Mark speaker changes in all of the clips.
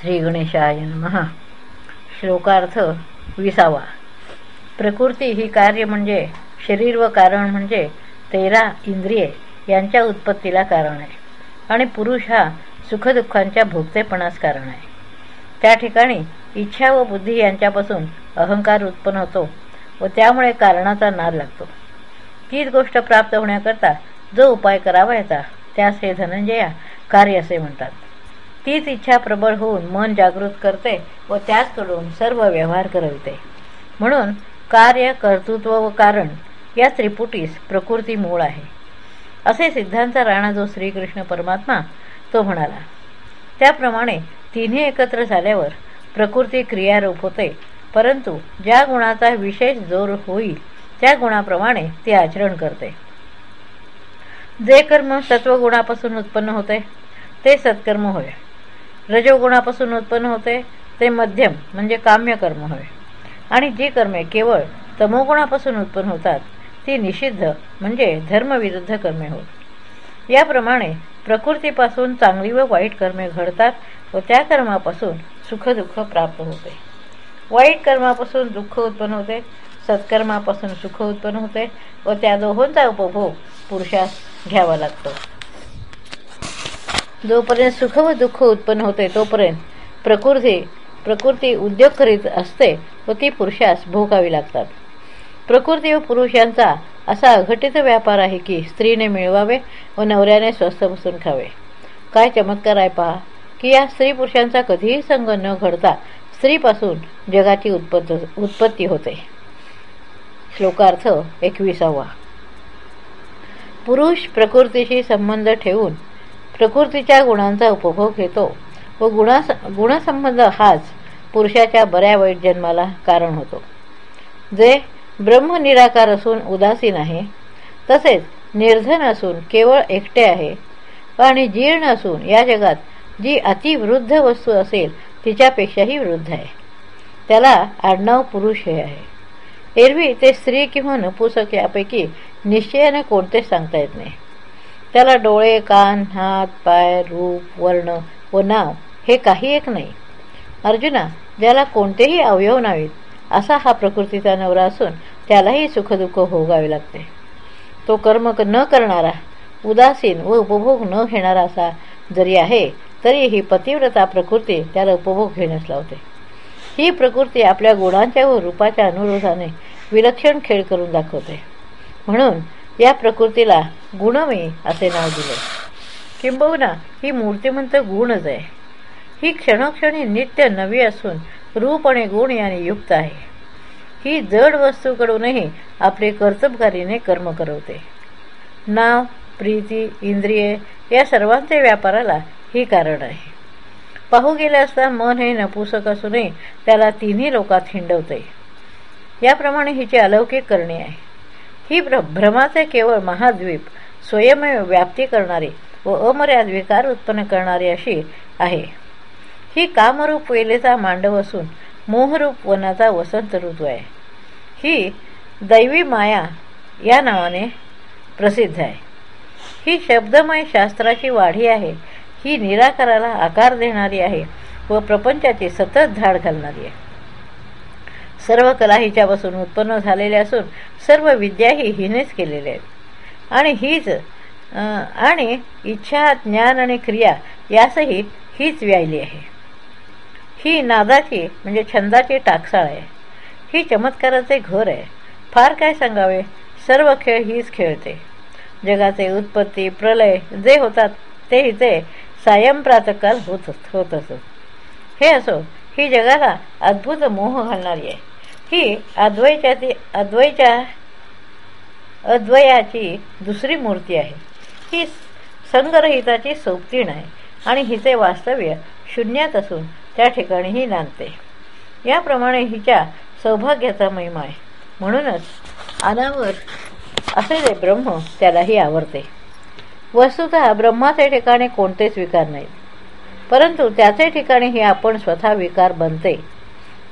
Speaker 1: श्री गणेशाय महा श्लोकार्थ विसावा. प्रकृती ही कार्य म्हणजे शरीर व कारण म्हणजे तेरा इंद्रिये यांच्या उत्पत्तीला कारण आहे. आणि पुरुष हा सुखदुःखांच्या भोगतेपणास कारण आहे. त्या ठिकाणी इच्छा व बुद्धी यांच्यापासून अहंकार उत्पन्न होतो व त्यामुळे कारणाचा नाद लागतो. तीच गोष्ट प्राप्त होण्याकरता जो उपाय करावायचा त्यास हे धनंजया कार्य असे म्हणतात. तीच इच्छा प्रबळ होऊन मन जागृत करते व त्याचकडून सर्व व्यवहार करविते. म्हणून कार्य कर्तृत्व व कारण या त्रिपुटीस प्रकृती मूळ आहे. असे सिद्धांत राणा जो श्रीकृष्ण परमात्मा तो म्हणाला त्याप्रमाणे तिन्ही एकत्र झाल्यावर प्रकृती क्रियारूप होते परंतु ज्या गुणाचा विशेष जोर होईल त्या गुणाप्रमाणे ती आचरण करते. जे कर्म सत्वगुणापासून उत्पन्न होते ते सत्कर्म होय. रजोगुणापासून उत्पन्न होते ते मध्यम म्हणजे काम्य कर्म होय. आणि जी कर्मे केवळ तमोगुणापासून उत्पन्न होतात ती निषिद्ध म्हणजे धर्मविरुद्ध कर्मे होत. याप्रमाणे प्रकृतीपासून चांगली व वाईट कर्मे घडतात व त्या कर्मापासून सुखदुःख प्राप्त होते. वाईट कर्मापासून दुःख उत्पन्न होते सत्कर्मापासून सुख उत्पन्न होते व त्या दोहोंचा उपभोग पुरुषास घ्यावा लागतो. जोपर्यंत सुख व दुःख उत्पन्न होते तोपर्यंत प्रकृती प्रकृती उद्योग करीत असते व ती पुरुषास भोगावी लागतात. प्रकृती व पुरुष यांचा असा अघटित व्यापार आहे की स्त्रीने मिळवावे व नवऱ्याने स्वस्थ बसून खावे. काय चमत्कार आहे पहा की या स्त्री पुरुषांचा कधीही संग न घडता स्त्रीपासून जगाची उत्पत्त उत्पत्ती होते. श्लोकार्थ एकविसावा. पुरुष प्रकृतीशी संबंध ठेवून प्रकृतीच्या गुणांचा उपभोग घेतो व गुणास गुणसंबंध हाच पुरुषाच्या बऱ्या वाईट जन्माला कारण होतो. जे ब्रह्म निराकार असून उदासीन आहे तसेच निर्धन असून केवळ एकटे आहे आणि जीर्ण असून या जगात जी अतिवृद्ध वस्तू असेल तिच्यापेक्षाही वृद्ध आहे. त्याला आडनाव पुरुष हे आहे. एरवी ते स्त्री किंवा नपुसक यापैकी निश्चयाने कोणतेच सांगता येत नाही. त्याला डोळे कान हात पाय रूप वर्ण व नाव हे काही एक नाही. अर्जुना ज्याला कोणतेही अवयव नाहीत असा हा प्रकृतीचा नवरा असून त्यालाही सुखदुःख भोगावे लागते. तो कर्म न करणारा उदासीन व उपभोग न घेणारा असा जरी आहे तरी ही पतिव्रता प्रकृती त्याला उपभोग घेण्यास लावते. ही प्रकृती आपल्या गुणांच्या व रूपाच्या अनुरोधाने विलक्षण खेळ करून दाखवते. म्हणून या प्रकृतीला गुणमयी असे नाव दिले. किंबहुना ही मूर्तिमंत गुणच आहे. ही क्षणोक्षणी नित्य नवी असून रूप आणि गुण याने युक्त आहे. ही जड वस्तूकडूनही आपले कर्तबकारीने कर्म करवते. नाव प्रीती इंद्रिये या सर्वांचे व्यापाराला ही कारण आहे. पाहू गेले असता मन हे नपुसक असूनही त्याला तिन्ही लोकात हिंडवते. याप्रमाणे हिची अलौकिक करणे आहे. ही भ्र भ्रमाचे केवळ महाद्वीप स्वयमेव व्याप्ती करणारी व अमर्याद विकार उत्पन्न करणारी अशी आहे. ही कामरूप वेलेचा मांडव असून मोहरूप वनाचा वसंत ऋतू आहे. ही दैवी माया या नावाने प्रसिद्ध आहे. ही शब्दमय शास्त्राची वाढी आहे. ही निराकाराला आकार देणारी आहे व प्रपंचाची सतत धाड घालणारी आहे. सर्व कला हिच्यापासून उत्पन्न झालेल्या असून सर्व विद्याही हिनेच केलेल्या आहेत. आणि हीच आणि इच्छा ज्ञान आणि क्रिया यासही हीच व्यायली आहे. ही नादाची म्हणजे छंदाची टाकसाळ आहे. ही चमत्काराचे घर आहे. फार काय सांगावे? सर्व खेळ हीच खेळते. जगाचे उत्पत्ती प्रलय जे होतात ते हिचे सायं प्रातकाल होत होत असत. हे असो ही जगाला अद्भुत मोह घालणारी आहे. ही अद्वैच्या अद्वैच्या अद्वयाची दुसरी मूर्ती आहे. ही संगरहिताची सोबतीण आहे आणि हिचे वास्तव्य शून्यात असून त्या ठिकाणीही नांदते. याप्रमाणे हिच्या सौभाग्याचा महिमा आहे. म्हणूनच अनावर असे जे ब्रह्म त्यालाही आवडते. वस्तुतः ब्रह्माचे ठिकाणी कोणतेच विकार नाहीत. परंतु त्याचे ठिकाणी हे आपण स्वतः विकार बनते.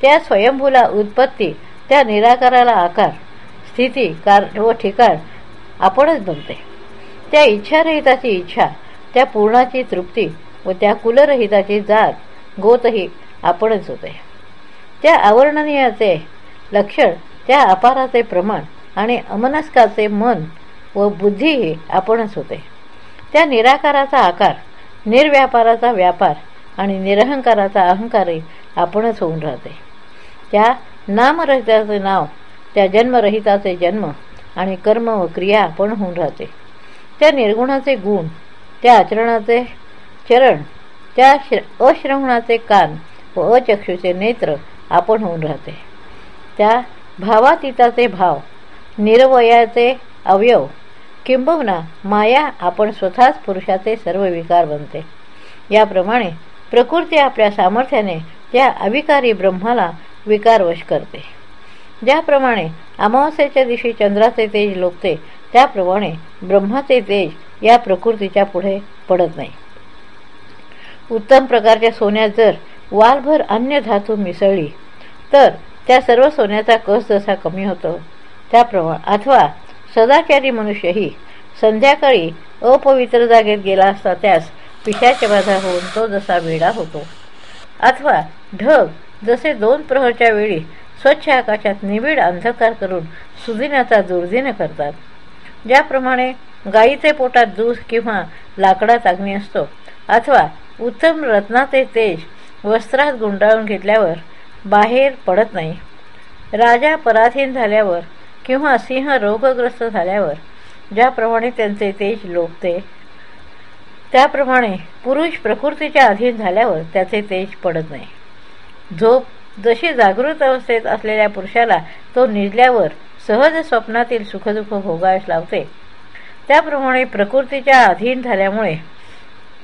Speaker 1: त्या स्वयंभूला उत्पत्ती त्या निराकाराला आकार स्थिती कार व ठिकाण आपणच बनते. त्या इच्छारहिताची इच्छा त्या पूर्णाची तृप्ती व त्या कुलरहिताची जात गोतही आपणच होते. त्या आवर्णनीयाचे लक्षण त्या अपाराचे प्रमाण आणि अमनस्काचे मन व बुद्धीही आपणच होते. त्या निराकाराचा आकार निर्व्यापाराचा व्यापार आणि निरहंकाराचा अहंकारही आपणच होऊन राहते. त्या नामरहिताचे नाव त्या जन्मरहिताचे जन्म आणि कर्म व क्रिया आपण होऊन राहते. त्या निर्गुणाचे गुण त्या आचरणाचे चरण त्या अश्रवणाचे कान व अचक्षुचे नेत्र आपण होऊन राहते. त्या भावातीताचे भाव निरवयाचे अवयव किंबहुना माया आपण स्वतःच पुरुषाचे सर्व विकार बनते. याप्रमाणे प्रकृती आपल्या सामर्थ्याने त्या अविकारी ब्रह्माला विकारवश करते. ज्याप्रमाणे अमावस्येच्या दिवशी चंद्राचे तेज लोकते त्याप्रमाणे ब्रह्माचे तेज या प्रकृतीच्या पुढे पडत नाही. उत्तम प्रकारच्या सोन्यात जर वालभर अन्य धातू मिसळली तर त्या सर्व सोन्याचा कस जसा कमी होतो त्याप्रमाणे अथवा सदाचारी मनुष्यही संध्याकाळी अपवित्र जागेत गेला असता त्यास पिशाच्या बाधा होऊन तो जसा वेळा होतो अथवा ढग जसे दोन प्रहरच्या वेळी स्वच्छ आकाशात निबिड अंधकार करून सुदिनाचा दुर्दिन करतात. ज्याप्रमाणे गायीचे पोटात दूध किंवा लाकडात अग्नी असतो अथवा उत्तम रत्नाचे तेज वस्त्रात गुंडाळून घेतल्यावर बाहेर पडत नाही. राजा पराधीन झाल्यावर किंवा सिंह रोगग्रस्त झाल्यावर ज्याप्रमाणे त्यांचे तेज लोपते त्याप्रमाणे पुरुष प्रकृतीच्या अधीन झाल्यावर त्याचे तेज पडत नाही. झोप जशी जागृत अवस्थेत असलेल्या पुरुषाला तो निजल्यावर सहज स्वप्नातील सुखदुःख भोगावेस लावते. त्याप्रमाणे प्रकृतीच्या अधीन झाल्यामुळे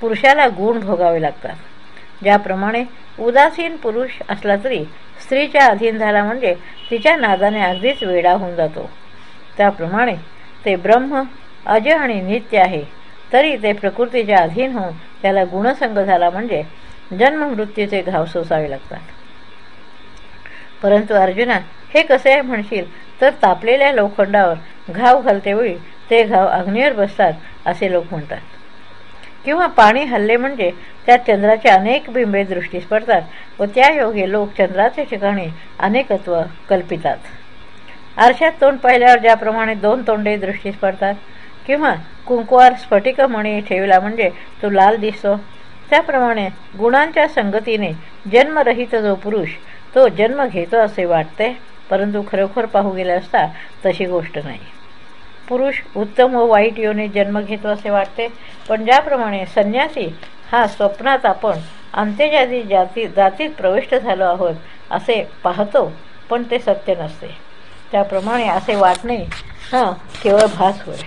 Speaker 1: पुरुषाला गुण भोगावे लागतात. ज्याप्रमाणे उदासीन पुरुष असला तरी स्त्रीच्या अधीन झाला म्हणजे तिच्या नादाने अगदीच वेडा होऊन जातो. त्याप्रमाणे ते ब्रह्म अज आणि नित्य आहे तरी ते प्रकृतीच्या अधीन होऊन त्याला गुणसंग झाला म्हणजे जन्ममृत्यूचे घाव सोसावे लागतात. परंतु अर्जुना हे कसे आहे? म्हणशील. तर तापलेल्या लोखंडावर घाव घालतेवेळी ते घाव अग्नीवर बसतात असे लोक म्हणतात. किंवा पाणी हल्ले म्हणजे त्या चंद्राचे अनेक बिंबे दृष्टीस पडतात व त्या योगे लोक चंद्राचे ठिकाणी अनेकत्व कल्पितात. आरशात तोंड पाहिल्यावर ज्याप्रमाणे दोन तोंडे दृष्टीस पडतात किंवा कुंकुवार स्फटिकमणी ठेवला म्हणजे तो लाल दिसतो. त्याप्रमाणे गुणांच्या संगतीने जन्मरहित जो पुरुष तो जन्म घेतो असे वाटते परंतु खरोखर पाहू गेले असता तशी गोष्ट नाही. पुरुष उत्तम व वाईट योने जन्म घेतो असे वाटते पण ज्याप्रमाणे संन्यासी हा स्वप्नात आपण अंत्यजाती जाती जातीत प्रविष्ट झालो आहोत असे पाहतो पण ते सत्य नसते. त्याप्रमाणे असे वाटणे हा केवळ भास होय.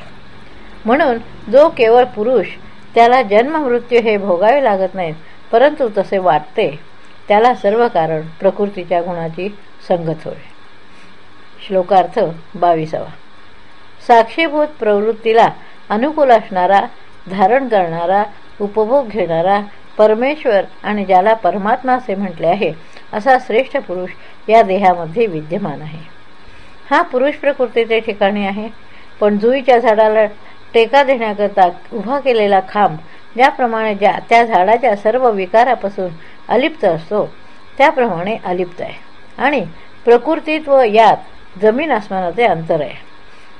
Speaker 1: म्हणून जो केवळ पुरुष त्याला जन्म मृत्यू हे भोगावे लागत नाहीत परंतु तसे वाटते. त्याला सर्व कारण प्रकृतीच्या गुणाची संगत होय. श्लोकार्थ बावीसावा. साक्षीभूत प्रवृत्तीला अनुकूल असणारा धारण करणारा उपभोग घेणारा परमेश्वर आणि ज्याला परमात्मा असे म्हटले आहे असा श्रेष्ठ पुरुष या देहामध्ये विद्यमान आहे. हा पुरुष प्रकृतीचे ठिकाणी आहे पण जुईच्या झाडाला टेका देण्याकरता उभा केलेला खांब ज्याप्रमाणे ज्या त्या झाडाच्या सर्व विकारापासून अलिप्त असतो त्याप्रमाणे अलिप्त आहे. आणि प्रकृतीत व यात जमीन आसमानाचे अंतर आहे.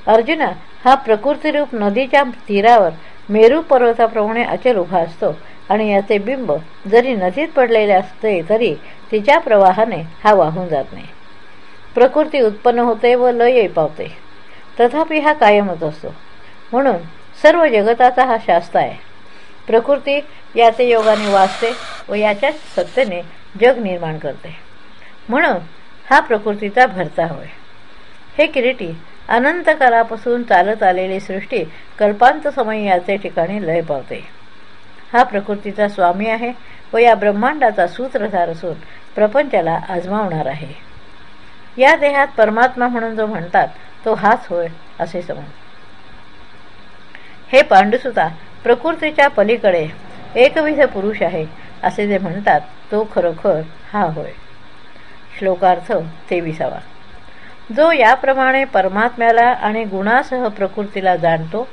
Speaker 1: अर्जुना हा प्रकृतीरूप नदीच्या तीरावर मेरू पर्वताप्रमाणे अचल उभा असतो आणि याचे बिंब जरी नदीत पडलेले असते तरी तिच्या प्रवाहाने हा वाहून जात नाही. प्रकृती उत्पन्न होते व लय पावते. तथापि हा कायमच असतो. म्हणून सर्व जगताचा हा शास्त्र आहे. प्रकृती याचे योगाने वाचते व याच्याच सत्तेने जग निर्माण करते. म्हणून हा प्रकृतीचा भरता होय. हे किरीटी अनंत काळापासून चालत आलेली सृष्टी कल्पांत समय याचे ठिकाणी लय पावते. हा प्रकृतीचा स्वामी आहे व या ब्रह्मांडाचा सूत्रधार असून प्रपंचाला आजमावणार आहे. या देहात परमात्मा म्हणून जो म्हणतात तो हाच होय असे समज हे पांडुसुता प्रकृतीच्या पलीकडे एकविध पुरुष आहे असे जे म्हणतात. तो खरोखर हा होय. श्लोकार्थ तेविसावा. जो याप्रमाणे परमात्म्याला आणि गुणासह प्रकृतीला जाणतो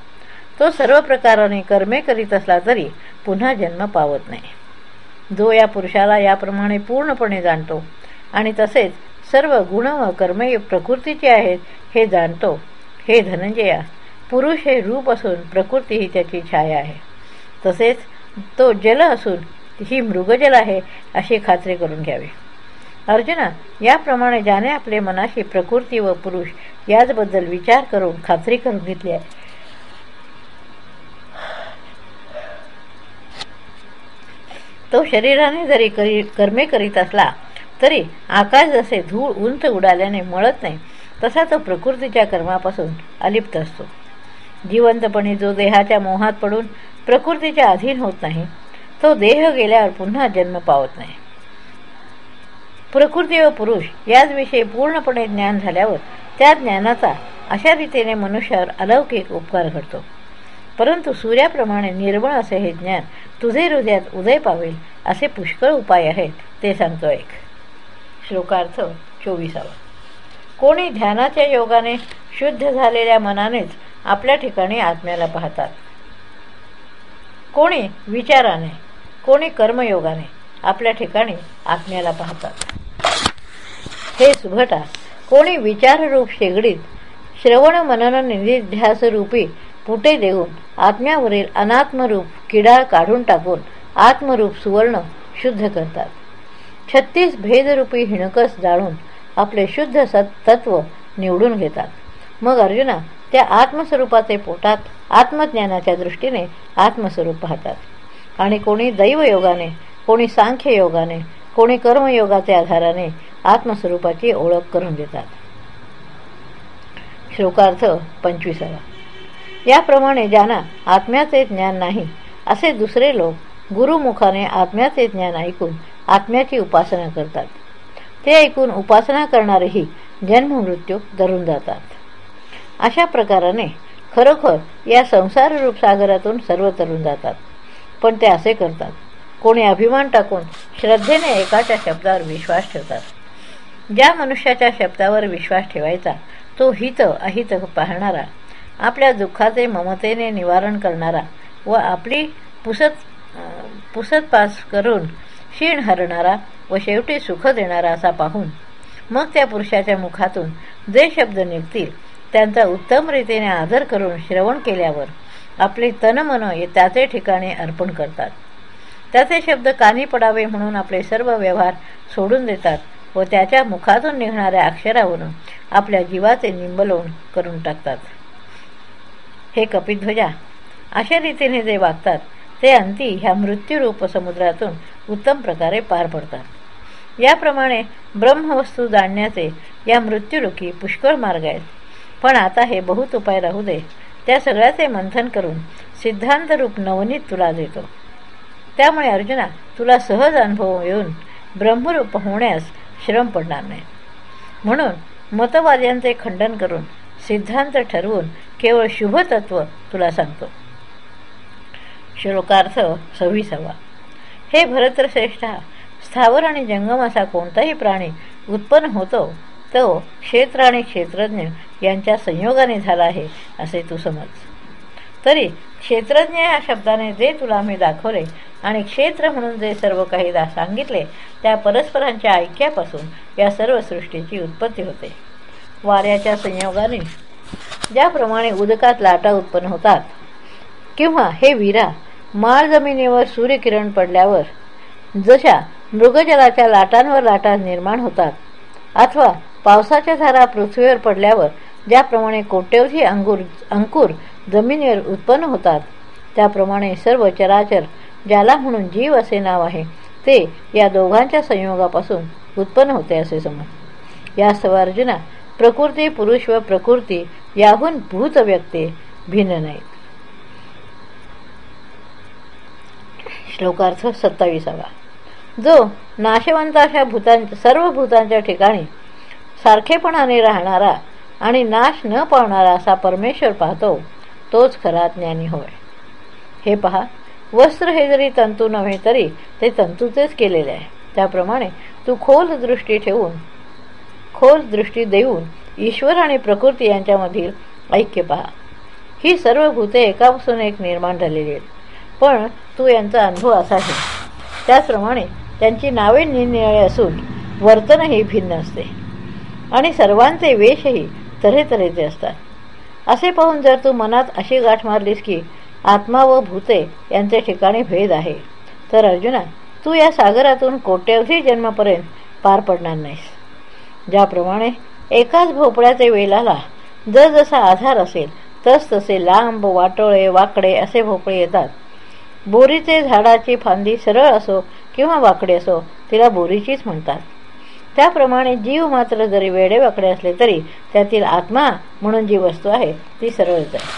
Speaker 1: तो सर्व प्रकाराने कर्मे करीत असला तरी पुन्हा जन्म पावत नाही. जो या पुरुषाला याप्रमाणे पूर्णपणे जाणतो आणि तसेच सर्व गुण व कर्मे प्रकृतीचे आहेत हे जाणतो हे धनंजया पुरुष हे रूप असून प्रकृती ही त्याची छाया आहे. तसेच तो जल असून ही मृगजल आहे अशी खात्री करून घ्यावी. अर्जुना याप्रमाणे ज्याने आपले मनाशी प्रकृती व पुरुष याचबद्दल विचार करून खात्री करून घेतली आहे. तो शरीराने जरी करी कर्मे करीत असला तरी आकाश जसे धूळ उंच उडाल्याने मळत नाही तसा तो प्रकृतीच्या कर्मापासून अलिप्त असतो. जिवंतपणे जो देहाच्या मोहात पडून प्रकृतीच्या अधीन होत नाही तो देह गेल्यावर पुन्हा जन्म पावत नाही. प्रकृती व पुरुष याचविषयी पूर्णपणे ज्ञान झाल्यावर त्या ज्ञानाचा अशा रीतीने मनुष्यावर अलौकिक उपकार घडतो. परंतु सूर्याप्रमाणे निर्मळ असे हे ज्ञान तुझे हृदयात उदय पावेल असे पुष्कळ उपाय आहेत ते सांगतो एक. श्लोकार्थ चोवीसावा. कोणी ध्यानाच्या योगाने शुद्ध झालेल्या मनानेच आपल्या ठिकाणी आत्म्याला पाहतात. कोणी विचाराने कोणी कर्मयोगाने आपल्या ठिकाणी आत्म्याला पाहतात. हे सुभटा कोणी विचाररूप शेगडीत श्रवण मनन निधिध्यास रूपी पुटे देऊन आत्म्यावरील अनात्मरूप किडाळ काढून टाकून आत्मरूप सुवर्ण शुद्ध करतात. छत्तीस भेदरूपी हिणकस जाळून आपले शुद्ध सत तत्व निवडून घेतात. मग अर्जुना त्या आत्मस्वरूपाचे पोटात आत्मज्ञानाच्या दृष्टीने आत्मस्वरूप पाहतात. आणि कोणी दैवयोगाने कोणी सांख्ययोगाने कोणी कर्मयोगाच्या आधाराने आत्मस्वरूपाची ओळख करून देतात. श्लोकार्थ पंचवीसावा. याप्रमाणे ज्यांना आत्म्याचे ज्ञान नाही असे दुसरे लोक गुरुमुखाने आत्म्याचे ज्ञान ऐकून आत्म्याची उपासना करतात. ते ऐकून उपासना करणारेही जन्ममृत्यू धरून जातात. अशा प्रकाराने खरोखर या संसाररूप सागरातून सर्व तरुण जातात. पण ते असे करतात. कोणी अभिमान टाकून श्रद्धेने एकाच्या शब्दावर विश्वास ठेवतात. ज्या मनुष्याच्या शब्दावर विश्वास ठेवायचा तो हित अहित पाहणारा आपल्या दुःखाचे ममतेने निवारण करणारा व आपली पुसत पुसतपास करून क्षीण हरणारा व शेवटी सुख देणारा असा पाहून मग त्या पुरुषाच्या मुखातून जे शब्द निघतील त्यांचा उत्तम रीतीने आदर करून श्रवण केल्यावर आपले तनमन त्याचे ठिकाणी अर्पण करतात. त्याचे शब्द कानी पडावे म्हणून आपले सर्व व्यवहार सोडून देतात व त्याच्या मुखातून निघणाऱ्या अक्षरावरून आपल्या जीवाचे निंबलोण करून टाकतात. हे कपिध्वजा अशा रीतीने जे वागतात ते अंती ह्या मृत्यूरूप समुद्रातून उत्तम प्रकारे पार पडतात. याप्रमाणे ब्रह्मवस्तू जाणण्याचे या मृत्यूरुखी पुष्कळ मार्ग आहेत. पण आता हे बहुत उपाय राहू दे. त्या सगळ्याचे मंथन करून सिद्धांत रूप नवनीत तुला देतो. त्यामुळे अर्जुना तुला सहज अनुभव येऊन ब्रह्मरूप होण्यास श्रम पडणार नाही. म्हणून मतवाद्यांचे खंडन करून सिद्धांत ठरवून केवळ शुभतत्व तुला सांगतो. श्लोकार्थ सव्वीसावा. हे भरतश्रेष्ठा स्थावर आणि जंगम असा कोणताही प्राणी उत्पन्न होतो तो क्षेत्र आणि क्षेत्रज्ञ यांच्या संयोगाने झाला आहे असे तू समज. तरी क्षेत्रज्ञ या शब्दाने जे तुला मी दाखवले आणि क्षेत्र म्हणून जे सर्व काही सांगितले त्या परस्परांच्या ऐक्यापासून या सर्व सृष्टीची उत्पत्ती होते. वाऱ्याच्या संयोगाने ज्याप्रमाणे उदकात लाटा उत्पन्न होतात किंवा हे वीरा माळ जमिनीवर सूर्यकिरण पडल्यावर जशा मृगजलाच्या लाटांवर लाटा निर्माण होतात अथवा पावसाच्या धारा पृथ्वीवर पडल्यावर ज्याप्रमाणे कोट्यवधी अंगूर अंकुर जमिनीवर उत्पन्न होतात त्याप्रमाणे सर्व चराचर ज्याला म्हणून जीव असे नाव आहे ते या दोघांच्या संयोगापासून उत्पन्न होते असे समज. या अर्जुना प्रकृती पुरुष व प्रकृती याहून भूत व्यक्ती भिन्न नाहीत. श्लोकार्थ सत्तावीसावा. जो नाशवंत अशा भूतां सर्व भूतांच्या ठिकाणी सारखेपणाने राहणारा आणि नाश न पावणारा असा परमेश्वर पाहतो तोच खरा ज्ञानी होय. हे पहा वस्त्र हे जरी तंतू नव्हे तरी ते तंतूचेच केलेले आहे. त्याप्रमाणे तू खोल दृष्टी ठेवून खोल दृष्टी देऊन ईश्वर आणि प्रकृती यांच्यामधील ऐक्य पहा. ही सर्व भूते एकापासून एक निर्माण झालेली आहेत. पण तू यांचा अनुभव असा आहे. त्याचप्रमाणे त्यांची नावे निरनिराळी असून वर्तनही भिन्न असते. आणि सर्वांचे वेशही तऱ्हे तऱ्हेचे असतात. असे पाहून जर तू मनात अशी गाठ मारलीस की आत्मा व भूते यांचे ठिकाणी भेद आहे तर अर्जुना तू या सागरातून कोट्यवधी जन्मापर्यंत पार पडणार नाहीस. ज्याप्रमाणे एकाच भोपळ्याचे वेलाला जसा आधार असेल तस तसे लांब वाटोळे वाकडे असे भोपळे येतात. बोरीचे झाडाची फांदी सरळ असो किंवा वाकडे असो तिला बोरीचीच म्हणतात. त्याप्रमाणे जीव मात्र जरी वेडे वाकडे असले तरी त्यातील आत्मा म्हणून जी वस्तू आहे ती सरळच आहे.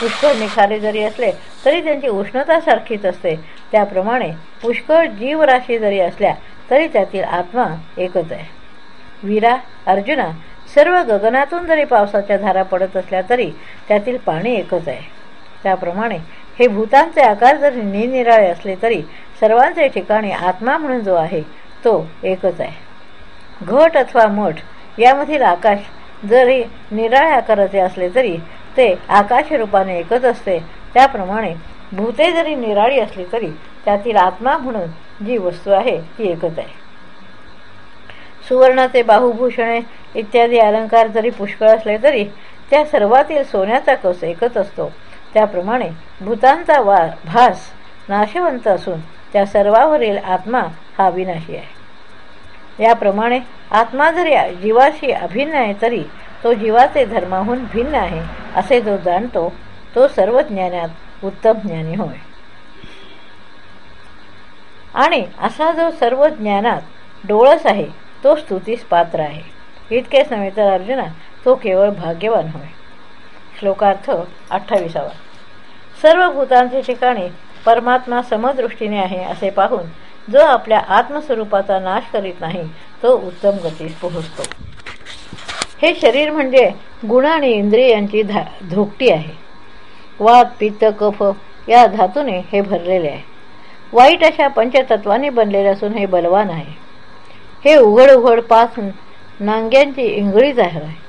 Speaker 1: पुष्कळ निखारे जरी असले तरी त्यांची उष्णता सारखीच असते. त्याप्रमाणे पुष्कळ जीवराशी जरी असल्या तरी त्यातील आत्मा एकच आहे. वीरा अर्जुना सर्व गगनातून जरी पावसाच्या धारा पडत असल्या तरी त्यातील पाणी एकच आहे. त्याप्रमाणे हे भूतांचे आकार जरी निरनिराळे असले तरी सर्वांचे ठिकाणी आत्मा म्हणून जो आहे तो एकच आहे. घट अथवा मठ यामधील आकाश जरी निराळ्या आकाराचे असले तरी ते आकाश रूपाने एकच असते. त्याप्रमाणे भूते जरी निराळी असली तरी त्यातील आत्मा म्हणून जी वस्तू आहे ती एकच आहे. सुवर्णाचे बाहुभूषणे इत्यादी अलंकार जरी पुष्कळ असले तरी त्या सर्वातील सोन्याचा कस एकच असतो. त्याप्रमाणे भूतांचा वा भास नाशवंत असून त्या सर्वावरील आत्मा हा विनाशी आहे. याप्रमाणे आत्मा जरी जीवाशी अभिन्न आहे तरी तो जीवाचे धर्माहून भिन्न आहे असे जो जाणतो तो सर्व ज्ञानात उत्तम ज्ञानी होय. आणि असा जो सर्व ज्ञानात डोळस आहे तो स्तुतीस पात्र आहे. इतकेच नव्हे तर अर्जुना तो केवळ भाग्यवान होय. श्लोकार्थ अठ्ठावीसावा. सर्व भूतांचे ठिकाणी परमात्मा समदृष्टीने आहे असे पाहून जो आपल्या आत्मस्वरूपाचा नाश करीत नाही तो उत्तम गतीस पोहोचतो. हे शरीर म्हणजे गुण आणि इंद्रियांची धा धोकटी आहे. वात पित्त कफ या धातूने हे भरलेले आहे. वाईट अशा पंचतत्वाने बनलेले असून हे बलवान आहे. हे उघड उघड पाच नांग्यांची इंगळी जाहीर आहे.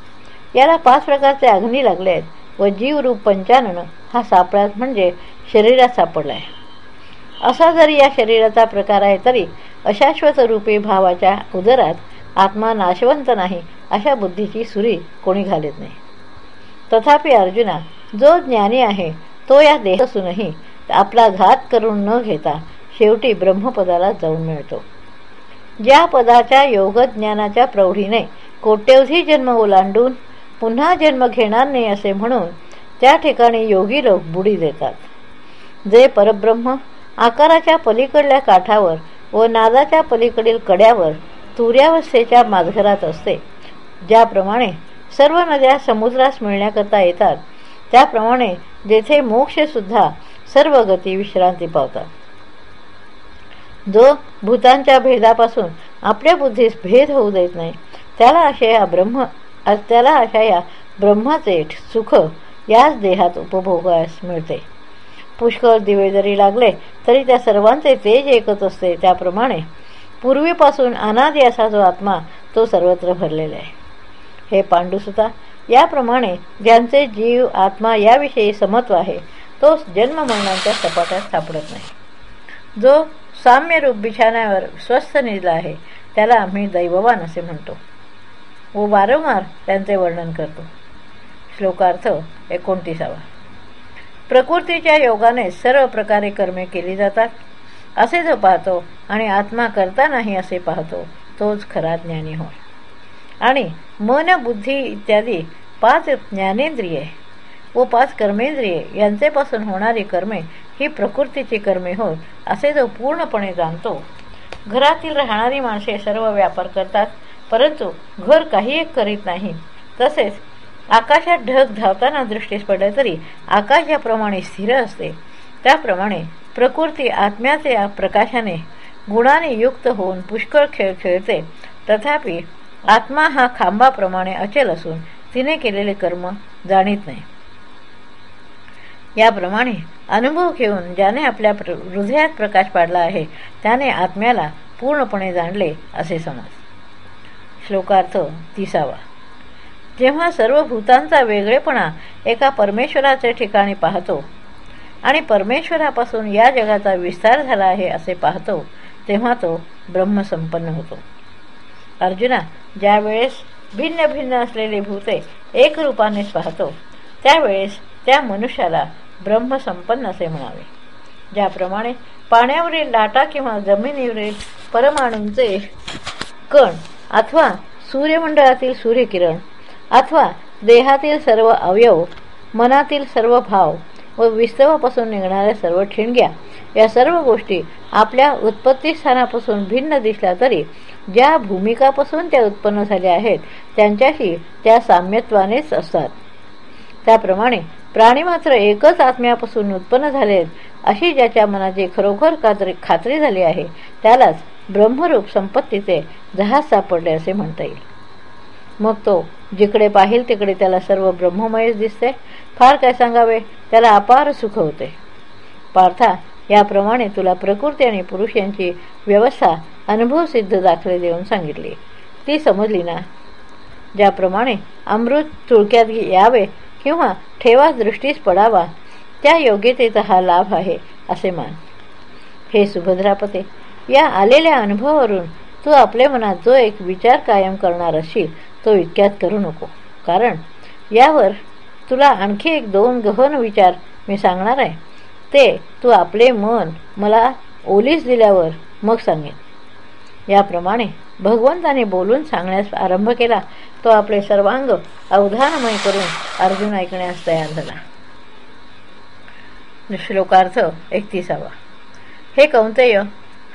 Speaker 1: याला पाच प्रकारचे अग्नी लागले आहेत व जीवरूप पंचानन हा सापळा म्हणजे शरीरात सापडला आहे. असा जरी या शरीराचा प्रकार आहे तरी अशाश्वत रूपी भावाच्या उदरात आत्मा नाशवंत नाही अशा बुद्धीची सुरी कोणी घालत नाही. तथापि अर्जुना जो ज्ञानी आहे तो या देह असूनही आपला घात करून न घेता शेवटी ब्रह्मपदाला जाऊन मिळतो. ज्या पदाच्या योगज्ञानाच्या प्रौढीने कोट्यवधी जन्म ओलांडून पुन्हा जन्म घेणार नाही असे म्हणून त्या ठिकाणी योगी लोक बुडी देतात. जे परब्रह्म आकाराच्या पलीकडल्या काठावर व नादाच्या पलीकडील कड्यावर तुर्यावस्थेच्या माजघरात असते. ज्याप्रमाणे सर्व नद्या समुद्रास मिळण्याकरता येतात त्याप्रमाणे जेथे मोक्षसुद्धा सर्व गती विश्रांती पावतात. जो भूतांच्या भेदापासून आपल्या बुद्धीस भेद होऊ देत नाही त्याला अशा या ब्रह्म त्याला अशा या ब्रह्माचे सुख याच देहात उपभोगास मिळते. पुष्कळ दिवे जरी लागले तरी त्या सर्वांचे तेज एकच असते. त्याप्रमाणे पूर्वीपासून अनादी असा जो आत्मा तो सर्वत्र भरलेला आहे. हे पांडुसुता याप्रमाणे ज्यांचे जीव आत्मा याविषयी समत्व आहे तो जन्ममरणांच्या सपाट्यात सापडत नाही. जो साम्यरूप बिछाण्यावर स्वस्थ निजला आहे त्याला आम्ही दैववान असे म्हणतो. व वारंवार त्यांचे वर्णन करतो. श्लोकार्थ एकोणतीसावा. प्रकृतीच्या योगाने सर्व प्रकारे कर्मे केली जातात. असे जो पाहतो आणि आत्मा करता नाही असे पाहतो तोच खरा ज्ञानी होय. आणि मन बुद्धी इत्यादी पाच ज्ञानेंद्रिये व पाच कर्मेंद्रिये यांचेपासून होणारी कर्मे ही प्रकृतीची कर्मे होत असे जो पूर्णपणे जाणतो. घरातील राहणारी माणसे सर्व व्यापार करतात परंतु घर काही एक करीत नाही. तसेच आकाशात ढग धावताना दृष्टीस पडले तरी आकाश ज्याप्रमाणे स्थिर असते. त्याप्रमाणे प्रकृती आत्म्याच्या प्रकाशाने गुणाने युक्त होऊन पुष्कळ खेळ खेळते. तथापि आत्मा हा खांबाप्रमाणे अचल असून तिने केलेले कर्म जाणीत नाही. याप्रमाणे अनुभव घेऊन ज्याने आपल्या हृदयात प्रकाश पाडला आहे त्याने आत्म्याला पूर्णपणे जाणले असे समज. श्लोकार्थ तिसावा. जेव्हा सर्व भूतांचा वेगळेपणा एका परमेश्वराचे ठिकाणी पाहतो आणि परमेश्वरापासून या जगाचा विस्तार झाला आहे असे पाहतो तेव्हा तो ब्रह्मसंपन्न होतो. अर्जुना ज्यावेळेस भिन्न भिन्न असलेली भूते एक रूपानेच पाहतो त्यावेळेस त्या मनुष्याला ब्रह्मसंपन्न असे म्हणावे. ज्याप्रमाणे पाण्यावरील लाटा किंवा जमिनीवरील परमाणूंचे कण अथवा सूर्यमंडळातील सूर्यकिरण अथवा देहातील सर्व अवयव मनातील सर्व भाव व विस्तवापासून निघणाऱ्या सर्व ठिणग्या या सर्व गोष्टी आपल्या उत्पत्तीस्थानापासून भिन्न दिसल्या तरी ज्या भूमिकापासून त्या उत्पन्न झाल्या आहेत त्यांच्याशी त्या साम्यत्वानेच असतात. त्याप्रमाणे प्राणी मात्र एकच आत्म्यापासून उत्पन्न झाले अशी ज्याच्या मनाची खरोखर खात्री खात्री झाली आहे त्यालाच ब्रह्मरूप संपत्तीचे जहाज सापडले असे म्हणता येईल. मग तो जिकडे पाहिल तिकडे त्याला सर्व ब्रह्ममयच दिसते. फार काय सांगावे? त्याला अपार सुख होते. पार्था याप्रमाणे तुला प्रकृती आणि पुरुष यांची व्यवस्था अनुभवसिद्ध दाखले देऊन सांगितली. ती समजली ना? ज्याप्रमाणे अमृत चुळक्यात यावे किंवा ठेवा दृष्टीस पडावा त्या योग्यतेचा हा लाभ आहे असे मान. हे सुभद्रापते या आलेल्या अनुभवावरून तू आपल्या मनात जो एक विचार कायम करणार असशील तो इतक्यात करू नको. कारण यावर तुला आणखी एक दोन गहन विचार मी सांगणार आहे. ते तू आपले मन मला ओलीस दिल्यावर मग सांगेन. याप्रमाणे भगवंताने बोलून सांगण्यास आरंभ केला तो आपले सर्वांग अवधानमय करून अर्जुन ऐकण्यास तयार झाला. श्लोकार्थ एकतीसावा. हे कौंतेय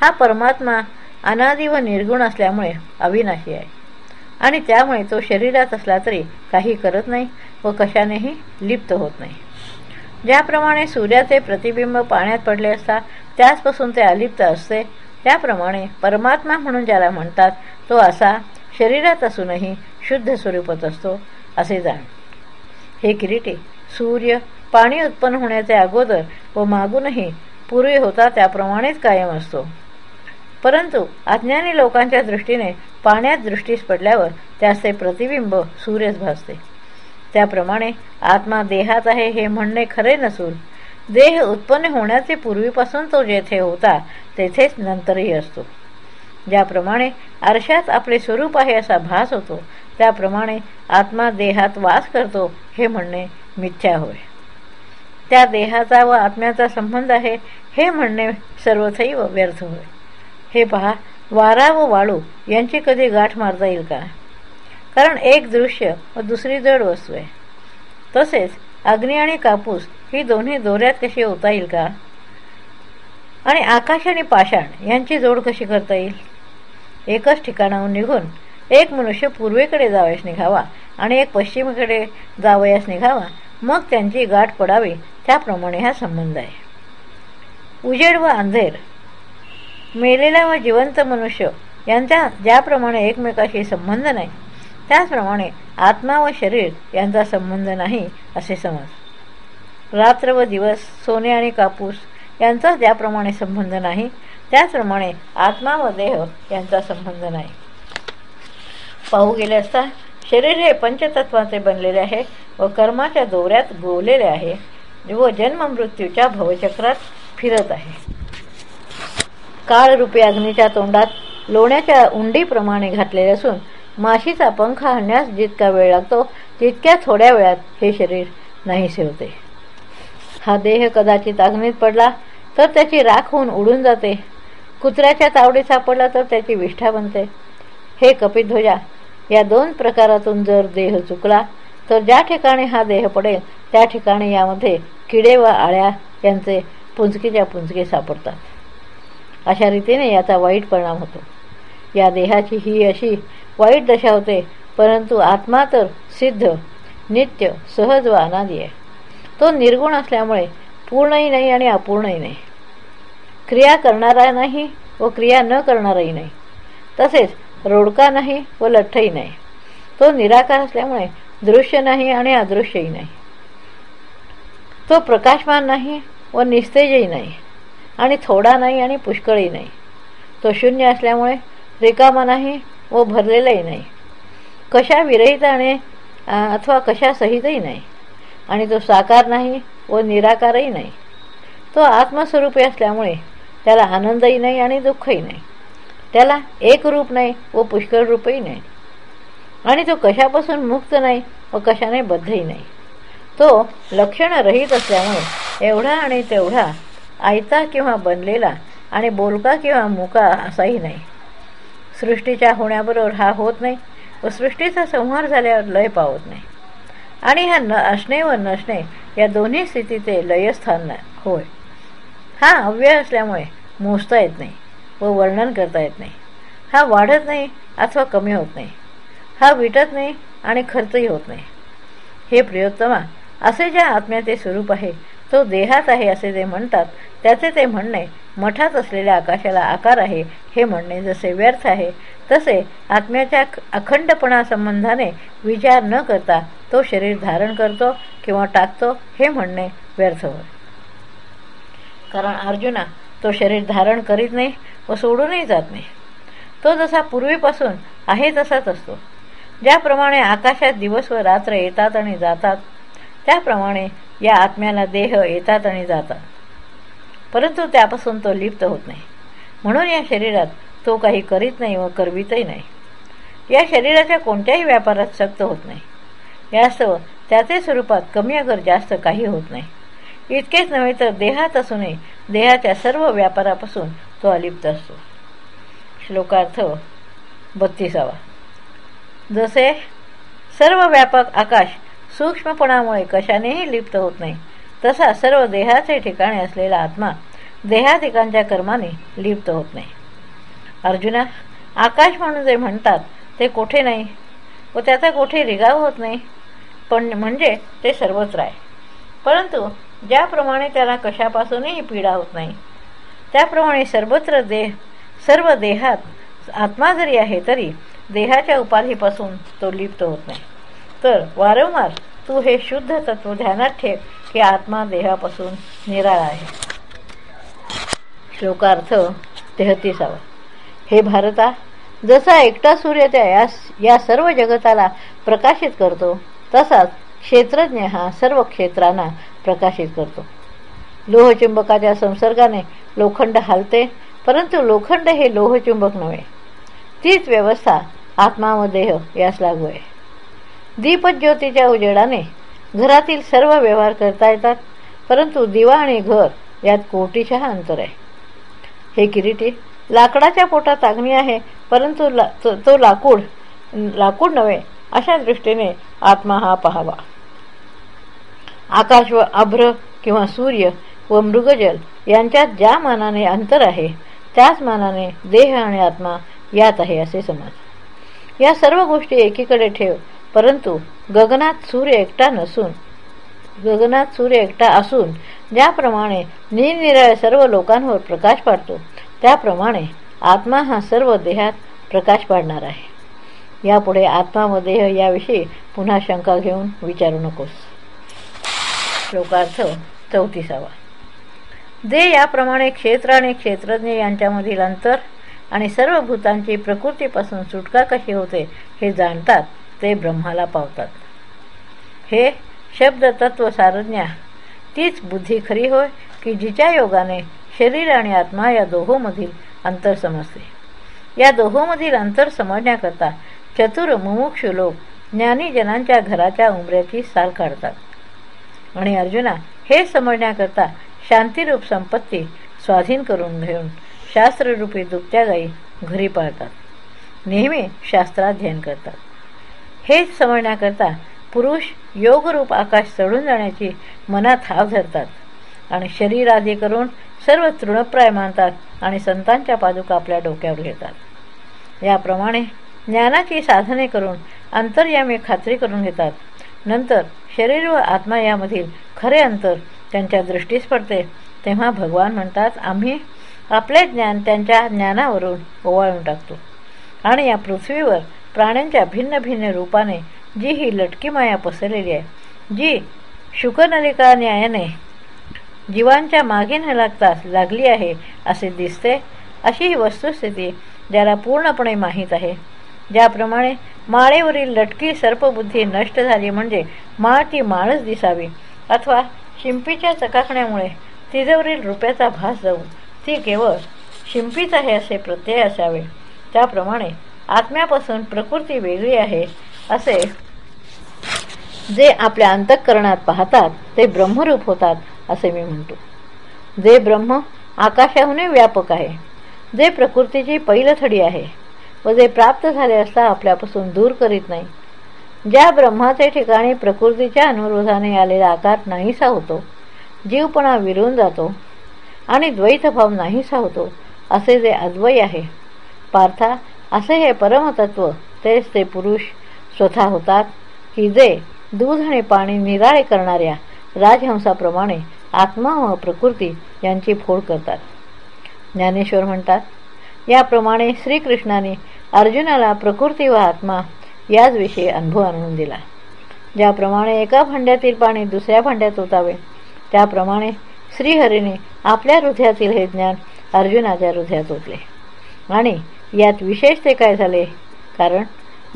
Speaker 1: हा परमात्मा अनादि व निर्गुण असल्यामुळे अविनाशी आहे. आणि त्यामुळे तो शरीरात असला तरी काही करत नाही व कशानेही लिप्त होत नाही. ज्याप्रमाणे सूर्याचे प्रतिबिंब पाण्यात पडले असता त्याचपासून ते अलिप्त असते त्याप्रमाणे परमात्मा म्हणून ज्याला म्हणतात तो असा शरीरात असूनही शुद्ध स्वरूपात असतो असे जाण. हे किरीटे सूर्य पाणी उत्पन्न होण्याचे अगोदर व मागूनही पूर्वी होता त्याप्रमाणेच कायम असतो. परंतु अज्ञानी लोकांच्या दृष्टीने पाण्यात दृष्टीस पडल्यावर त्याचे प्रतिबिंब सूर्यच भासते. त्याप्रमाणे आत्मा देहात आहे हे म्हणणे खरे नसून देह उत्पन्न होण्याचे पूर्वीपासून तो जेथे होता तेथेच नंतरही असतो. ज्याप्रमाणे आरशात आपले स्वरूप आहे असा भास होतो त्याप्रमाणे आत्मा देहात वास करतो हे म्हणणे मिथ्या होय. त्या देहाचा व आत्म्याचा संबंध आहे हे म्हणणे सर्वथैव व्यर्थ होय. हे पहा वारा व वाळू यांची कधी गाठ मारता येईल का? कारण एक दृश्य व दुसरी जड वस्तू आहे. तसेच अग्नी आणि कापूस ही दोन्ही दोऱ्यात कशी होता येईल का? आणि आकाश आणि पाषाण यांची जोड कशी करता येईल? एकच ठिकाणाहून निघून एक मनुष्य पूर्वेकडे जावयास निघावा आणि एक पश्चिमेकडे जावयास निघावा मग त्यांची गाठ पडावी त्याप्रमाणे हा संबंध आहे. उजेड व अंधेर मेलेला व जिवंत मनुष्य यांचा ज्याप्रमाणे एकमेकाशी संबंध नाही त्याचप्रमाणे आत्मा व शरीर यांचा संबंध नाही असे समज. रात्र व दिवस सोने आणि कापूस यांचा ज्याप्रमाणे संबंध नाही त्याचप्रमाणे आत्मा व देह यांचा संबंध नाही. पाहू गेले असता शरीर हे पंचतत्वाचे बनलेले आहे व कर्माच्या दोऱ्यात गोवलेले आहे व जन्ममृत्यूच्या भवचक्रात फिरत आहे. काळरूपी अग्नीच्या तोंडात लोण्याच्या उंडीप्रमाणे घातलेले असून माशीचा पंख आणण्यास जितका वेळ लागतो तितक्या थोड्या वेळात हे शरीर नाहीसे होते. हा देह कदाचित अग्नीत पडला तर त्याची राख होऊन उडून जाते. कुत्र्याच्या तावडीत सापडला तर त्याची विष्ठा बनते. हे कपिध्वजा या दोन प्रकारातून जर देह चुकला तर ज्या ठिकाणी हा देह पडेल त्या ठिकाणी यामध्ये किडे व आळ्या यांचे पुंजकीच्या पुंजके सापडतात. अशा रीतीने याचा वाईट परिणाम होतो. या देहाची ही अशी वाईट दशा होते परंतु आत्मा तर सिद्ध नित्य सहज व अनादी आहे. तो निर्गुण असल्यामुळे पूर्णही नाही आणि अपूर्णही नाही. क्रिया करणारा नाही व क्रिया न करणाराही नाही. तसेच रोडका नाही व लठ्ठही नाही. तो निराकार असल्यामुळे दृश्य नाही आणि अदृश्यही नाही. तो प्रकाशमान नाही व निस्तेजही नाही. आणि थोडा नाही आणि पुष्कळही नाही. तो शून्य असल्यामुळे रिकामा नाही व भरलेलाही नाही. कशा विरहिताने अथवा कशा सहितही नाही. आणि तो साकार नाही व निराकारही नाही. तो आत्मस्वरूपी असल्यामुळे त्याला आनंदही नाही आणि दुःखही नाही. त्याला एक रूप नाही व पुष्कळ रूपही नाही. आणि तो कशापासून मुक्त नाही व कशाने बद्धही नाही. तो लक्षणरहित असल्यामुळे एवढा आणि तेवढा आयता किंवा बनलेला आणि बोलका किंवा मुका असाही नाही. सृष्टीच्या होण्याबरोबर हा होत नाही व सृष्टीचा संहार झाल्यावर लय पावत नाही. आणि हा न असणे व नसणे या दोन्ही स्थितीचे लयस्थान होय. हा अव्यय असल्यामुळे मोजता येत नाही व वर्णन करता येत नाही. हा वाढत नाही अथवा कमी होत नाही. हा विटत नाही आणि खर्चही होत नाही. हे प्रियोत्तमा असे ज्या आत्म्याचे स्वरूप आहे तो देहात आहे असे जे म्हणतात त्याचे ते म्हणणे मठात असलेल्या आकाशाला आकार आहे हे म्हणणे जसे व्यर्थ आहे तसे आत्म्याच्या अखंडपणा संबंधाने विचार न करता तो शरीर धारण करतो किंवा टाकतो हे म्हणणे व्यर्थ होय. कारण अर्जुना तो शरीर धारण करीत नाही व सोडूनही जात नाही. तो जसा पूर्वीपासून आहे तसाच असतो. ज्याप्रमाणे आकाशात दिवस व रात्र येतात आणि जातात त्याप्रमाणे या आत्म्याला देह येतात आणि जातात. परंतु त्यापासून तो लिप्त होत नाही. म्हणून या शरीरात तो काही करीत नाही व करवितही नाही. या शरीराच्या कोणत्याही व्यापारात सक्त होत नाही. यास्तव त्याचे स्वरूपात कमी अगर जास्त काही होत नाही. इतकेच नव्हे तर देहात असूनही देहाच्या सर्व व्यापारापासून तो अलिप्त असतो. श्लोकार्थ बत्तीसावा. जसे सर्व व्यापक आकाश सूक्ष्मपणामुळे कशानेही लिप्त होत नाही. तसा सर्व देहाचे ठिकाणी असलेला आत्मा देहाधिकांच्या कर्माने लिप्त होत नाही. अर्जुना आकाश म्हणून जे म्हणतात ते कोठे नाही? व त्याचा कोठे रिगाव होत नाही? पण म्हणजे ते सर्वत्र आहे. परंतु ज्याप्रमाणे त्याला कशापासूनही पीडा होत नाही त्याप्रमाणे सर्वत्र देह सर्व देहात आत्मा जरी आहे तरी देहाच्या उपाधीपासून तो लिप्त होत नाही. तर वारंवार तू हे शुद्ध तत्व ध्यानात ठेव की आत्मा देहापासून निराळा आहे. श्लोकार्थ तेहतीसावा. हे भारता जसा एकटा सूर्य त्या या सर्व जगताला प्रकाशित करतो तसाच क्षेत्रज्ञ हा सर्व क्षेत्रांना प्रकाशित करतो. लोहचुंबकाच्या संसर्गाने लोखंड हालते परंतु लोखंड हे लोहचुंबक नव्हे. तीच व्यवस्था आत्मा व देह यास लागू आहे. दीपज्योतीच्या उजेडाने घरातील सर्व व्यवहार करता येतात परंतु दिवा आणि घर यात कोटीशहा अंतर आहे. हे किरीटी लाकडाच्या पोटात अग्नी आहे परंतु ला, तो, तो लाकूड लाकूड नव्हे अशा दृष्टीने आत्मा हा पहावा. आकाश व अभ्र किंवा सूर्य व मृगजल यांच्यात ज्या मानाने अंतर आहे त्याच मानाने देह आणि आत्मा यात आहे असे समज. या सर्व गोष्टी एकीकडे ठेव परंतु गगनात सूर्य एकटा नसून गगनात सूर्य एकटा असून ज्याप्रमाणे निरनिराळ्या सर्व लोकांवर प्रकाश पाडतो त्याप्रमाणे आत्मा हा सर्व देहात प्रकाश पाडणार आहे. यापुढे आत्मा व देह याविषयी पुन्हा शंका घेऊन विचारू नकोस. श्लोकार्थ चौतीसावा. दे याप्रमाणे क्षेत्र आणि क्षेत्रज्ञ यांच्यामधील अंतर आणि सर्व भूतांची प्रकृतीपासून सुटका कशी होते हे जाणतात ते ब्रह्माला पावतात. हे शब्द तत्व सारज्ञा तीच बुद्धी खरी होय की जिच्या योगाने शरीर आणि आत्मा या दोहोमधील अंतर समजते. या दोहोमधील अंतर समजण्याकरता चतुर मुमुक्षु लोक ज्ञानीजनांच्या घराच्या उमऱ्याची साल काढतात. आणि अर्जुना हे समजण्याकरता शांतिरूप संपत्ती स्वाधीन करून घेऊन शास्त्ररूपी दुपत्या गाई घरी पाळतात. नेहमी शास्त्राध्ययन करतात. हेच समजण्याकरता पुरुष योगरूप आकाश चढून जाण्याची मनात हाव धरतात. आणि शरीर आदी करून सर्व तृणप्राय मानतात आणि संतांच्या पादुका आपल्या डोक्यावर घेतात. याप्रमाणे ज्ञानाची साधने करून अंतर्यामी खात्री करून घेतात. नंतर शरीर व आत्मा यामधील खरे अंतर त्यांच्या दृष्टीस पडते. तेव्हा भगवान म्हणतात आम्ही आपले ज्ञान त्यांच्या ज्ञानावरून ओवाळून टाकतो. आणि या पृथ्वीवर प्राण्यांच्या भिन्न भिन्न रूपाने जी ही लटकी माया पसरलेली आहे जी शुकनलिका न्यायाने जीवांच्या मागे न लागताच लागली आहे असे दिसते अशी ही वस्तुस्थिती ज्याला पूर्णपणे माहीत आहे. ज्याप्रमाणे माळेवरील लटकी सर्पबुद्धी नष्ट झाली म्हणजे माळ ती माळच दिसावी अथवा शिंपीच्या चकाकण्यामुळे तिजवरील रुपयाचा भास जाऊन ती केवळ शिंपीच आहे असे प्रत्यय असावे. त्याप्रमाणे आत्म्यापासून प्रकृती वेगळी आहे असे जे आपल्या अंतःकरणात पाहतात ते ब्रह्मरूप होतात असे मी म्हणतो. जे ब्रह्म आकाशाहूनही व्यापक आहे जे प्रकृतीची पैलथडी आहे व जे प्राप्त झाले असता आपल्यापासून दूर करीत नाही ज्या ब्रह्माचे ठिकाणी प्रकृतीच्या अनुरोधाने आलेला आकार नाहीसा होतो जीवपणा विरून जातो आणि द्वैतभाव नाहीसा होतो असे जे अद्वय आहे पार्था असे हे परमतत्व तेच ते पुरुष स्वतः होतात की जे दूध आणि पाणी निराळे करणाऱ्या राजहंसाप्रमाणे आत्मा व प्रकृती यांची फोड करतात. ज्ञानेश्वर म्हणतात याप्रमाणे श्रीकृष्णाने अर्जुनाला प्रकृती व आत्मा याचविषयी अनुभव आणून दिला. ज्याप्रमाणे एका भांड्यातील पाणी दुसऱ्या भांड्यात ओतावे त्याप्रमाणे श्रीहरीने आपल्या हृदयातील हे ज्ञान अर्जुनाच्या हृदयात ओतले. आणि यात विशेष ते काय झाले? कारण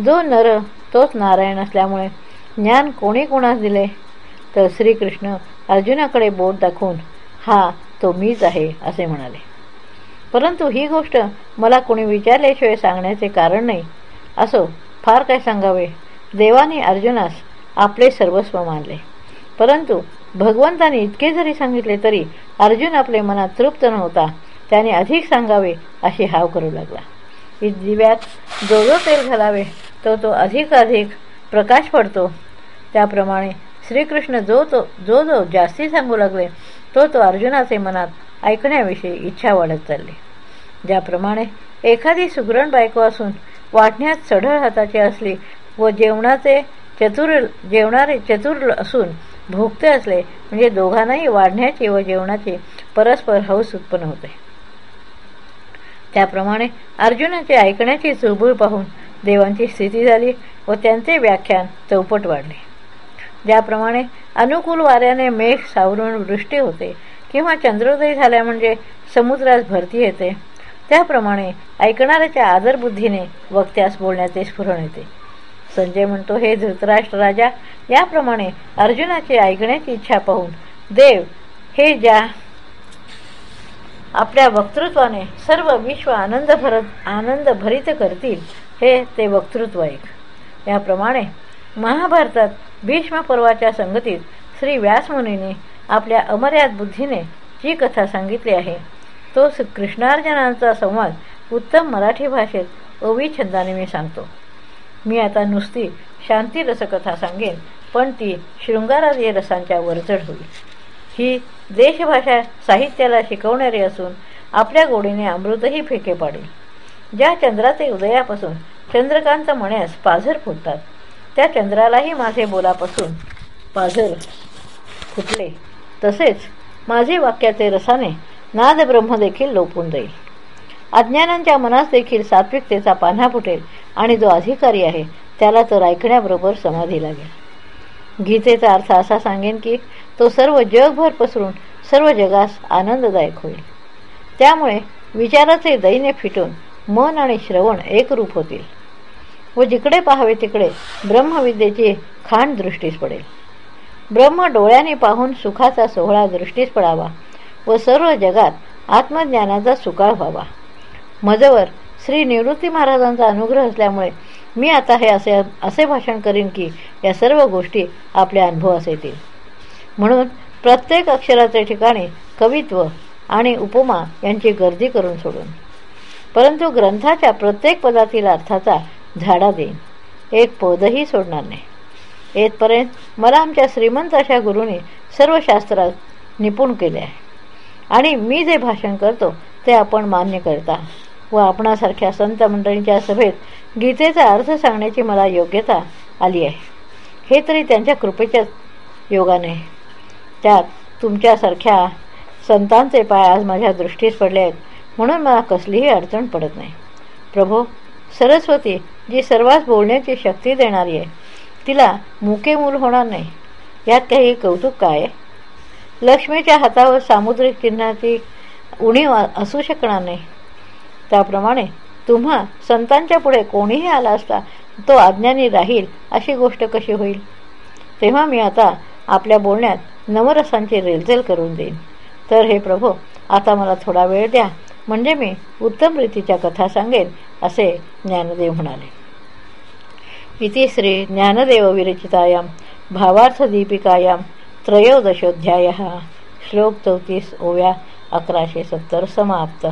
Speaker 1: जो नर तोच नारायण असल्यामुळे ज्ञान कोणी कोणास दिले? तर श्रीकृष्ण अर्जुनाकडे बोट दाखवून हा तो मीच आहे असे म्हणाले. परंतु ही गोष्ट मला कोणी विचारल्याशिवाय सांगण्याचे कारण नाही. असो फार काय सांगावे? देवाने अर्जुनास आपले सर्वस्व मानले. परंतु भगवंताने इतके जरी सांगितले तरी अर्जुन आपले मनात तृप्त नव्हता. त्याने अधिक सांगावे अशी हाव करू लागला. दिव्यात जो जो तेल घालावे तो तो अधिकाधिक प्रकाश पडतो. त्याप्रमाणे श्रीकृष्ण जो तो जो जो जास्ती सांगू लागले तो तो अर्जुनाचे मनात ऐकण्याविषयी इच्छा वाढत चालली. ज्याप्रमाणे एखादी सुग्रण बायको असून वाटण्यात चढळ हाताची असली व जेवणाचे चतुर जेवणारे चतुर असून भोगते असले म्हणजे दोघांनाही वाढण्याची व जेवणाची परस्पर हौस उत्पन्न होते. त्याप्रमाणे अर्जुनाचे ऐकण्याची चुळबुळ पाहून देवांची स्थिती झाली व त्यांचे व्याख्यान चौपट वाढले. ज्याप्रमाणे अनुकूल वाऱ्याने मेघ सावरून वृष्टी होते किंवा चंद्रोदय झाल्या म्हणजे समुद्रास भरती येते त्याप्रमाणे ऐकणाऱ्याच्या आदरबुद्धीने वक्त्यास बोलण्याचे स्फुरण येते. संजय म्हणतो हे धृतराष्ट्र राजा याप्रमाणे अर्जुनाची ऐकण्याची इच्छा पाहून देव हे ज्या आपल्या वक्तृत्वाने सर्व विश्व आनंद भरत आनंद भरित करतील हे ते वक्तृत्व ऐक याप्रमाणे महाभारतात भीष्म पर्वाच्या संगतीत श्री व्यासमुनीने आपल्या अमर्याद बुद्धीने जी कथा सांगितली आहे तो कृष्णार्जनांचा संवाद उत्तम मराठी भाषेत अविछंदाने मी सांगतो. मी आता नुसती शांती रसकथा सांगेन पण ती शृंगारादी रसांच्या वरचढ होईल. ही देशभाषा साहित्याला शिकवणारी असून आपल्या गोडीने अमृतही फेके पाडेल ज्या चंद्राचे उदयापासून चंद्रकांत म्हणण्यास पाझर फुटतात त्या चंद्रालाही माझे बोलापासून पाझर फुटले. तसेच माझे वाक्याचे रसाने नाद ब्रह्म देखील लोपून जाईल. अज्ञानांच्या मनास देखील सात्विकतेचा पान्हा फुटेल आणि जो अधिकारी आहे त्याला तर ऐकण्याबरोबर समाधी लागेल. गीतेचा अर्थ असा सांगेन की तो सर्व जगभर पसरून सर्व जगास आनंददायक होईल. त्यामुळे विचाराचे दैन्य फिटून मन आणि श्रवण एकरूप होतील. व जिकडे पाहावे तिकडे ब्रह्मविद्येची खाण दृष्टीस पडेल. ब्रह्म डोळ्याने पाहून सुखाचा सोहळा दृष्टीस पडावा व सर्व जगात आत्मज्ञानाचा सुकाळ व्हावा. मजवर श्री निवृत्ती महाराजांचा अनुग्रह असल्यामुळे मी आता हे असे असे भाषण करीन की या सर्व गोष्टी आपल्या अनुभवास येतील. म्हणून प्रत्येक अक्षराचे ठिकाणी कवित्व आणि उपमा यांची गर्दी करून सोडून. परंतु ग्रंथाच्या प्रत्येक पदातील अर्थाचा झाडा देईन. एक पदही सोडणार नाही. येतपर्यंत मला आमच्या श्रीमंत अशा गुरुने सर्व शास्त्रात निपुण केले आहे. आणि मी जे भाषण करतो ते आपण मान्य करता व आपणासारख्या संत मंडळींच्या सभेत गीतेचा अर्थ सांगण्याची मला योग्यता आली आहे. हे तरी त्यांच्या कृपेच्या योगाने त्यात तुमच्यासारख्या संतांचे पाय आज माझ्या दृष्टीस पडले आहेत म्हणून मला कसलीही अडचण पडत नाही. प्रभो सरस्वती जी सर्वात बोलण्याची शक्ती देणारी आहे तिला मुके मूल होणार नाही. यात काही कौतुक काय? लक्ष्मीच्या हातावर सामुद्रिक चिन्हाची उणीव असू शकणार नाही. त्याप्रमाणे तुम्हा संतांच्या पुढे कोणीही आला असता तो अज्ञानी राहील अशी गोष्ट कशी होईल? तेव्हा मी आता आपल्या बोलण्यात नवरसांची रेलचेल करून देईन. तर हे प्रभू आता मला थोडा वेळ द्या. म्हणजे मी उत्तम रीतीच्या कथा सांगेन असे ज्ञानदेव म्हणाले. इति श्री ज्ञानदेव विरचितायां भावार्थदीपिकायां त्रयोदशोध्याय. श्लोक चौतीस ओव्या अकराशे सत्तर समाप्त.